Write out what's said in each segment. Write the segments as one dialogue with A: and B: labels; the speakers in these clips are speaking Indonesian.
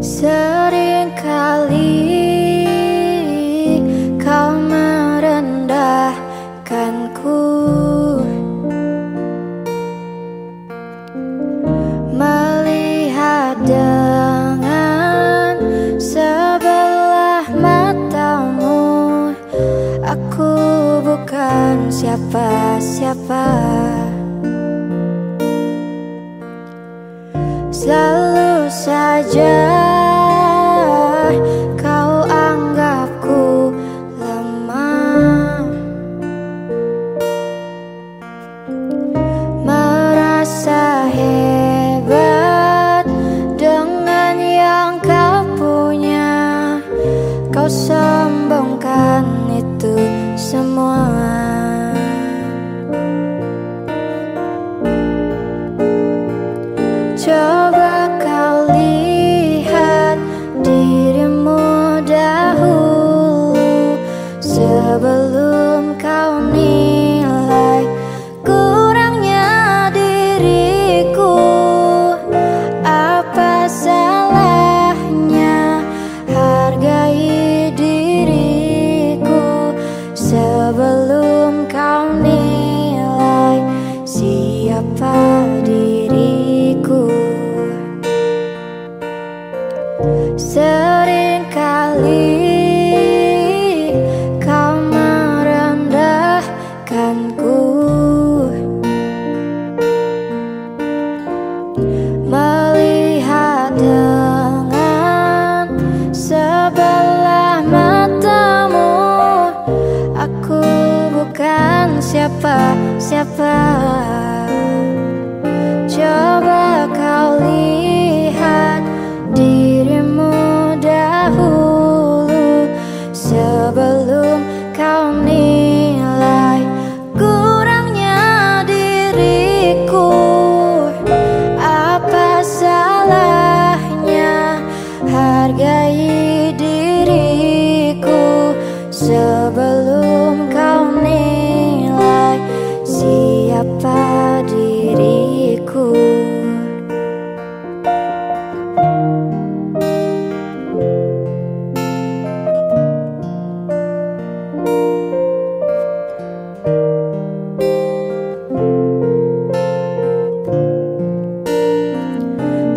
A: Seringkali kau merendahkanku. Melihat dengan sebelah matamu Aku bukan siapa-siapa. Selalu saja Seringkali kau merendahkanku. Melihat dengan sebelah matamu Aku bukan siapa-siapa. sebelum kau nilai siapa diriku.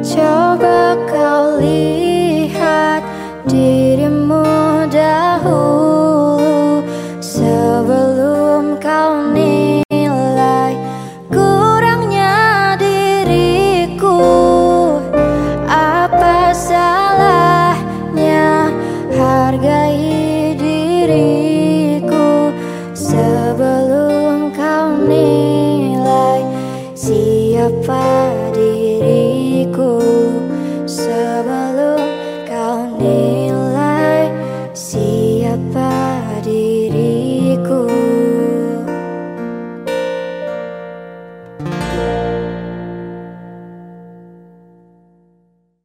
A: Coba kau lihat